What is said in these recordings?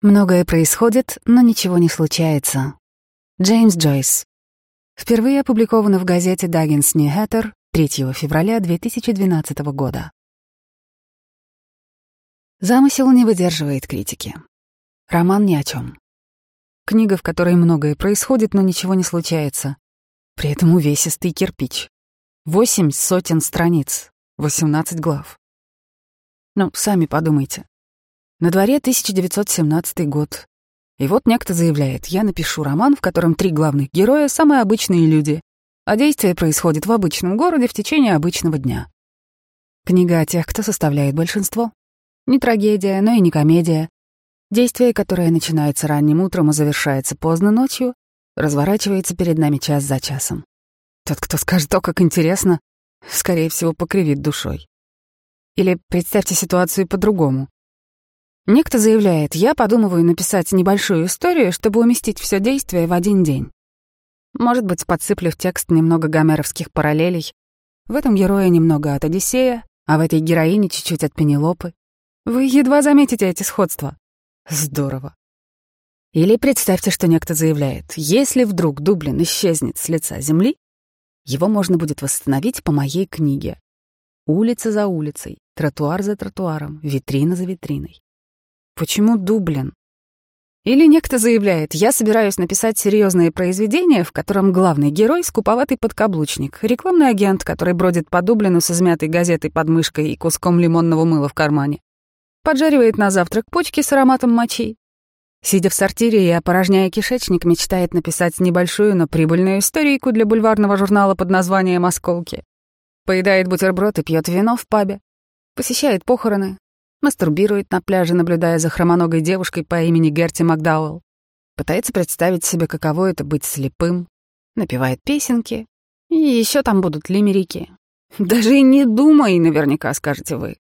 Многое происходит, но ничего не случается. Джеймс Джойс. Впервые опубликовано в газете Dagens Nyheter 3 февраля 2012 года. Замысел не выдерживает критики. Роман ни о чем. Книга, в которой многое происходит, но ничего не случается. При этом увесистый кирпич. Восемь сотен страниц, восемнадцать глав. Ну, сами подумайте. На дворе 1917 год. И вот некто заявляет, я напишу роман, в котором три главных героя — самые обычные люди, а действие происходит в обычном городе в течение обычного дня. Книга о тех, кто составляет большинство. Не трагедия, но и не комедия. Действие, которое начинается ранним утром и завершается поздно ночью, разворачивается перед нами час за часом. Тот, кто скажет «О, как интересно», скорее всего, покривит душой. Или представьте ситуацию по-другому. Некто заявляет, я подумываю написать небольшую историю, чтобы уместить все действие в один день. Может быть, подсыплю в текст немного гомеровских параллелей. В этом герое немного от Одиссея, а в этой героине чуть-чуть от Пенелопы. Вы едва заметите эти сходства. Здорово. Или представьте, что некто заявляет, если вдруг Дублин исчезнет с лица земли, его можно будет восстановить по моей книге. Улица за улицей, тротуар за тротуаром, витрина за витриной. Почему Дублин? Или некто заявляет, я собираюсь написать серьезное произведение, в котором главный герой — скуповатый подкаблучник, рекламный агент, который бродит по Дублину с измятой газетой под мышкой и куском лимонного мыла в кармане. Поджаривает на завтрак почки с ароматом мочи. Сидя в сортире и опорожняя кишечник, мечтает написать небольшую, но прибыльную историйку для бульварного журнала под названием «Осколки». Поедает бутерброд и пьет вино в пабе. Посещает похороны, мастурбирует на пляже, наблюдая за хромоногой девушкой по имени Герти Макдауэлл, пытается представить себе, каково это быть слепым, напевает песенки, и еще там будут лимерики. Даже и не думай, наверняка скажете вы.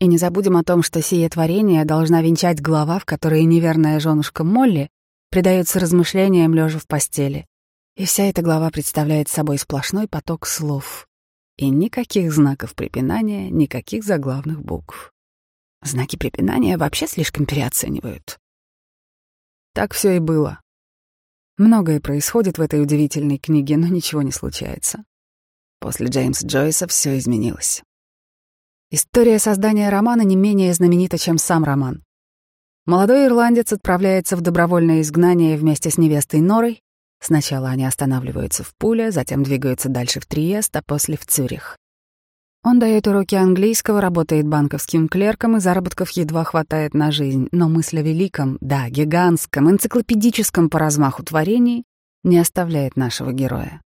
И не забудем о том, что сие творение должна венчать глава, в которой неверная женушка Молли предается размышлениям лежа в постели. И вся эта глава представляет собой сплошной поток слов. И никаких знаков препинания, никаких заглавных букв. Знаки препинания вообще слишком переоценивают. Так все и было. Многое происходит в этой удивительной книге, но ничего не случается. После Джеймса Джойса все изменилось. История создания романа не менее знаменита, чем сам роман. Молодой ирландец отправляется в добровольное изгнание вместе с невестой Норой. Сначала они останавливаются в Пуле, затем двигаются дальше в Триест, а после в Цюрих. Он дает уроки английского, работает банковским клерком, и заработков едва хватает на жизнь. Но мысль о великом, да, гигантском, энциклопедическом по размаху творении не оставляет нашего героя.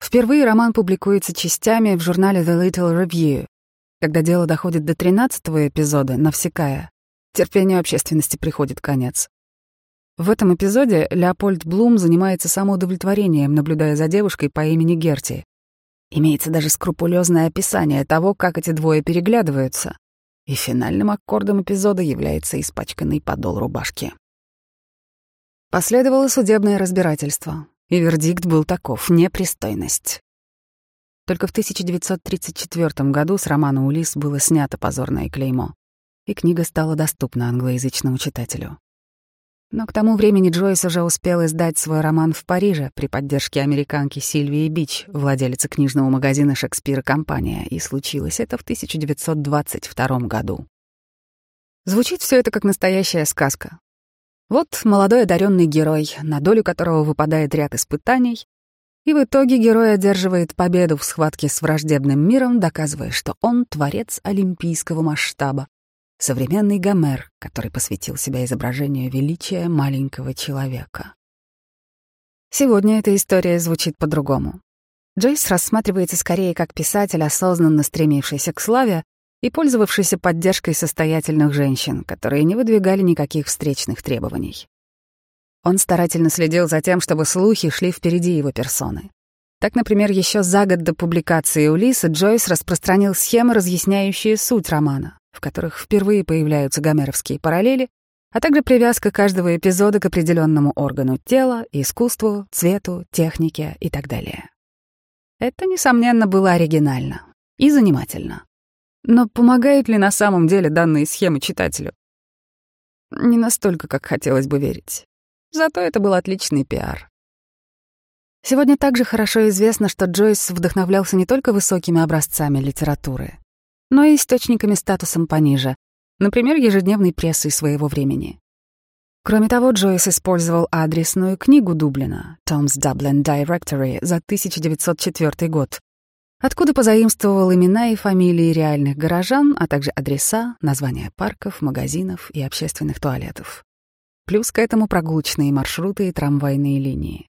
Впервые роман публикуется частями в журнале The Little Review. Когда дело доходит до тринадцатого эпизода, навсекая, терпению общественности приходит конец. В этом эпизоде Леопольд Блум занимается самоудовлетворением, наблюдая за девушкой по имени Герти, Имеется даже скрупулезное описание того, как эти двое переглядываются. И финальным аккордом эпизода является испачканный подол рубашки. Последовало судебное разбирательство, и вердикт был таков — непристойность. Только в 1934 году с романа «Улис» было снято позорное клеймо, и книга стала доступна англоязычному читателю. Но к тому времени Джойс уже успел издать свой роман в Париже при поддержке американки Сильвии Бич, владелицы книжного магазина «Шекспир и компания», и случилось это в 1922 году. Звучит все это как настоящая сказка. Вот молодой одаренный герой, на долю которого выпадает ряд испытаний, и в итоге герой одерживает победу в схватке с враждебным миром, доказывая, что он творец олимпийского масштаба, современный Гомер, который посвятил себя изображению величия маленького человека. Сегодня эта история звучит по-другому. Джойс рассматривается скорее как писатель, осознанно стремившийся к славе и пользовавшийся поддержкой состоятельных женщин, которые не выдвигали никаких встречных требований. Он старательно следил за тем, чтобы слухи шли впереди его персоны. Так, например, еще за год до публикации Улиса Джойс распространил схемы, разъясняющие суть романа, в которых впервые появляются гомеровские параллели, а также привязка каждого эпизода к определенному органу тела, искусству, цвету, технике и так далее. Это, несомненно, было оригинально и занимательно. Но помогают ли на самом деле данные схемы читателю? Не настолько, как хотелось бы верить. Зато это был отличный пиар. Сегодня также хорошо известно, что Джойс вдохновлялся не только высокими образцами литературы, но и источниками статусом пониже, например, ежедневной прессой своего времени. Кроме того, Джойс использовал адресную книгу Дублина Tom's Dublin Directory за 1904 год, откуда позаимствовал имена и фамилии реальных горожан, а также адреса, названия парков, магазинов и общественных туалетов. Плюс к этому прогулочные маршруты и трамвайные линии.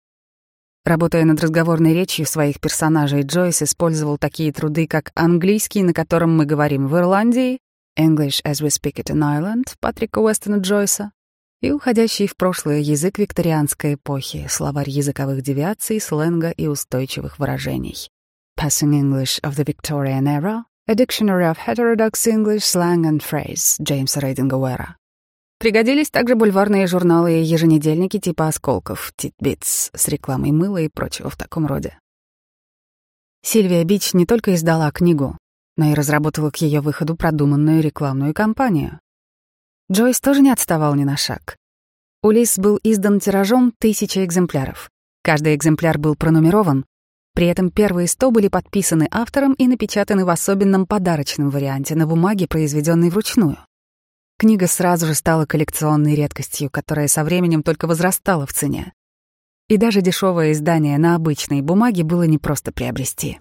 Работая над разговорной речью своих персонажей, Джойс использовал такие труды, как английский, на котором мы говорим в Ирландии, English as we speak it in Ireland Патрика Уэстона Джойса, и уходящий в прошлое язык викторианской эпохи, словарь языковых девиаций, сленга и устойчивых выражений. Passing English of the Victorian Era, A Dictionary of Heterodox English Slang and Phrase Джеймса Рейдинга Уэра. Пригодились также бульварные журналы и еженедельники типа «Осколков», «Титбитс» с рекламой мыла и прочего в таком роде. Сильвия Бич не только издала книгу, но и разработала к ее выходу продуманную рекламную кампанию. Джойс тоже не отставал ни на шаг. Улис был издан тиражом тысячи экземпляров. Каждый экземпляр был пронумерован, при этом первые сто были подписаны автором и напечатаны в особенном подарочном варианте на бумаге, произведенной вручную. Книга сразу же стала коллекционной редкостью, которая со временем только возрастала в цене. И даже дешевое издание на обычной бумаге было непросто приобрести.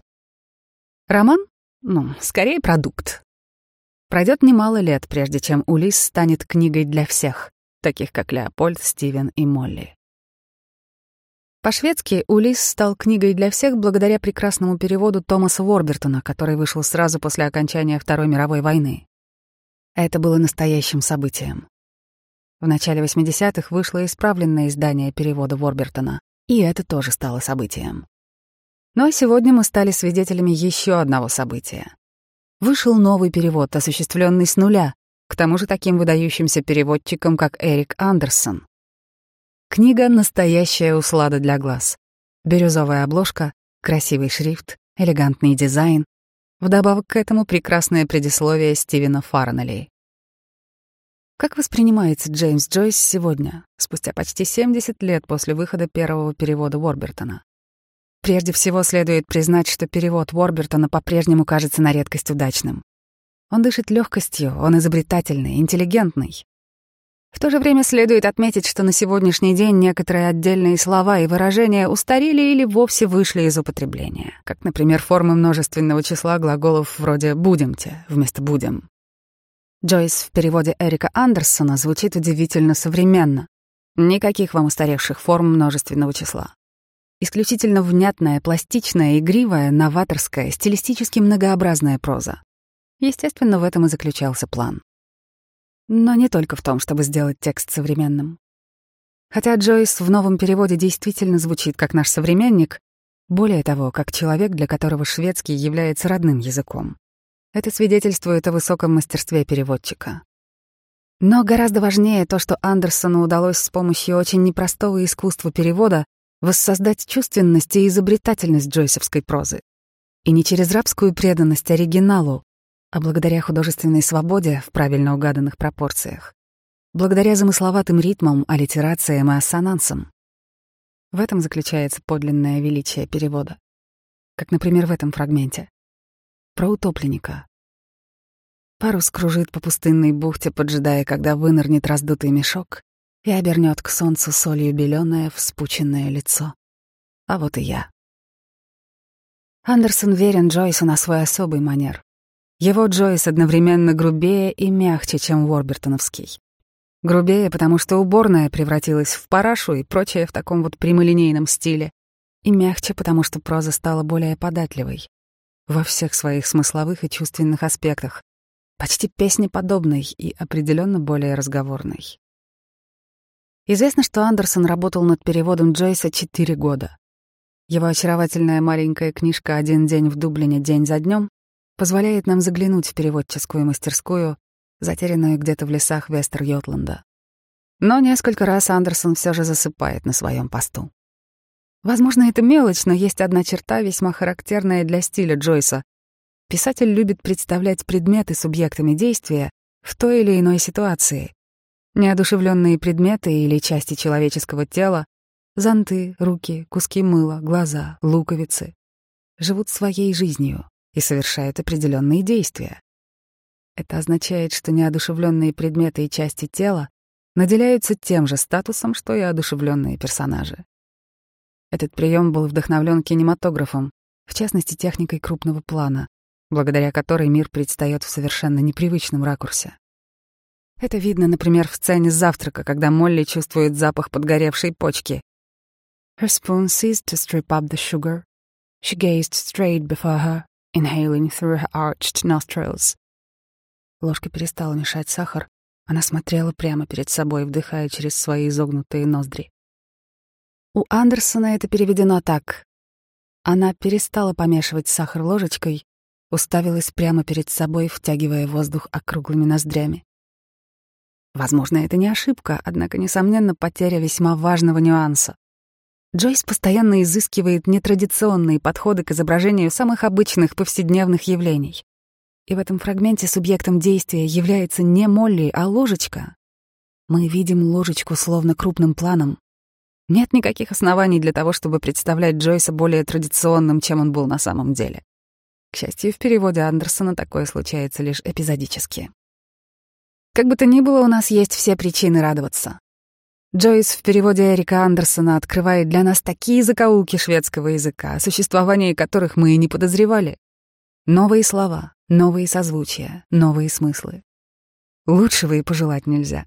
Роман? Ну, скорее продукт. Пройдет немало лет, прежде чем Улис станет книгой для всех, таких как Леопольд, Стивен и Молли. По-шведски «Улисс» стал книгой для всех благодаря прекрасному переводу Томаса Ворбертона, который вышел сразу после окончания Второй мировой войны. Это было настоящим событием. В начале 80-х вышло исправленное издание перевода Ворбертона, и это тоже стало событием. Но сегодня мы стали свидетелями еще одного события. Вышел новый перевод, осуществленный с нуля, к тому же таким выдающимся переводчиком, как Эрик Андерсон. Книга — настоящая услада для глаз. Бирюзовая обложка, красивый шрифт, элегантный дизайн. Вдобавок к этому прекрасное предисловие Стивена Фарнелли. Как воспринимается Джеймс Джойс сегодня, спустя почти 70 лет после выхода первого перевода Уорбертона? Прежде всего следует признать, что перевод Уорбертона по-прежнему кажется на редкость удачным. Он дышит легкостью, он изобретательный, интеллигентный. В то же время следует отметить, что на сегодняшний день некоторые отдельные слова и выражения устарели или вовсе вышли из употребления, как, например, формы множественного числа глаголов вроде «будемте» вместо «будем». Джойс в переводе Эрика Андерсона звучит удивительно современно. Никаких вам устаревших форм множественного числа. Исключительно внятная, пластичная, игривая, новаторская, стилистически многообразная проза. Естественно, в этом и заключался план. Но не только в том, чтобы сделать текст современным. Хотя Джойс в новом переводе действительно звучит как наш современник, более того, как человек, для которого шведский является родным языком. Это свидетельствует о высоком мастерстве переводчика. Но гораздо важнее то, что Андерсону удалось с помощью очень непростого искусства перевода воссоздать чувственность и изобретательность джойсовской прозы. И не через рабскую преданность оригиналу, а благодаря художественной свободе в правильно угаданных пропорциях, благодаря замысловатым ритмам, аллитерациям и ассонансам. В этом заключается подлинное величие перевода. Как, например, в этом фрагменте. Про утопленника. Парус кружит по пустынной бухте, поджидая, когда вынырнет раздутый мешок и обернет к солнцу солью беленое вспученное лицо. А вот и я. Андерсон верен Джойсу на свой особый манер. Его Джойс одновременно грубее и мягче, чем Ворбертоновский. Грубее, потому что уборная превратилась в парашу и прочее в таком вот прямолинейном стиле. И мягче, потому что проза стала более податливой. Во всех своих смысловых и чувственных аспектах. Почти песнеподобной и определенно более разговорной. Известно, что Андерсон работал над переводом Джойса четыре года. Его очаровательная маленькая книжка «Один день в Дублине день за днем» позволяет нам заглянуть в переводческую мастерскую, затерянную где-то в лесах Вестер-Йотланда. Но несколько раз Андерсон все же засыпает на своем посту. Возможно, это мелочь, но есть одна черта, весьма характерная для стиля Джойса. Писатель любит представлять предметы субъектами действия в той или иной ситуации. Неодушевленные предметы или части человеческого тела, зонты, руки, куски мыла, глаза, луковицы, живут своей жизнью и совершают определенные действия. Это означает, что неодушевленные предметы и части тела наделяются тем же статусом, что и одушевленные персонажи. Этот прием был вдохновлен кинематографом, в частности техникой крупного плана, благодаря которой мир предстает в совершенно непривычном ракурсе. Это видно, например, в сцене завтрака, когда Молли чувствует запах подгоревшей почки. Her spoon ceased to strip up the sugar. She gazed straight before her, inhaling through her arched nostrils. Ложка перестала мешать сахар. Она смотрела прямо перед собой, вдыхая через свои изогнутые ноздри. У Андерсона это переведено так. Она перестала помешивать сахар ложечкой, уставилась прямо перед собой, втягивая воздух округлыми ноздрями. Возможно, это не ошибка, однако, несомненно, потеря весьма важного нюанса. Джойс постоянно изыскивает нетрадиционные подходы к изображению самых обычных повседневных явлений. И в этом фрагменте субъектом действия является не Молли, а ложечка. Мы видим ложечку словно крупным планом. Нет никаких оснований для того, чтобы представлять Джойса более традиционным, чем он был на самом деле. К счастью, в переводе Андерсона такое случается лишь эпизодически. Как бы то ни было, у нас есть все причины радоваться. Джойс в переводе Эрика Андерсона открывает для нас такие закоулки шведского языка, о существовании которых мы и не подозревали. Новые слова, новые созвучия, новые смыслы. Лучшего и пожелать нельзя.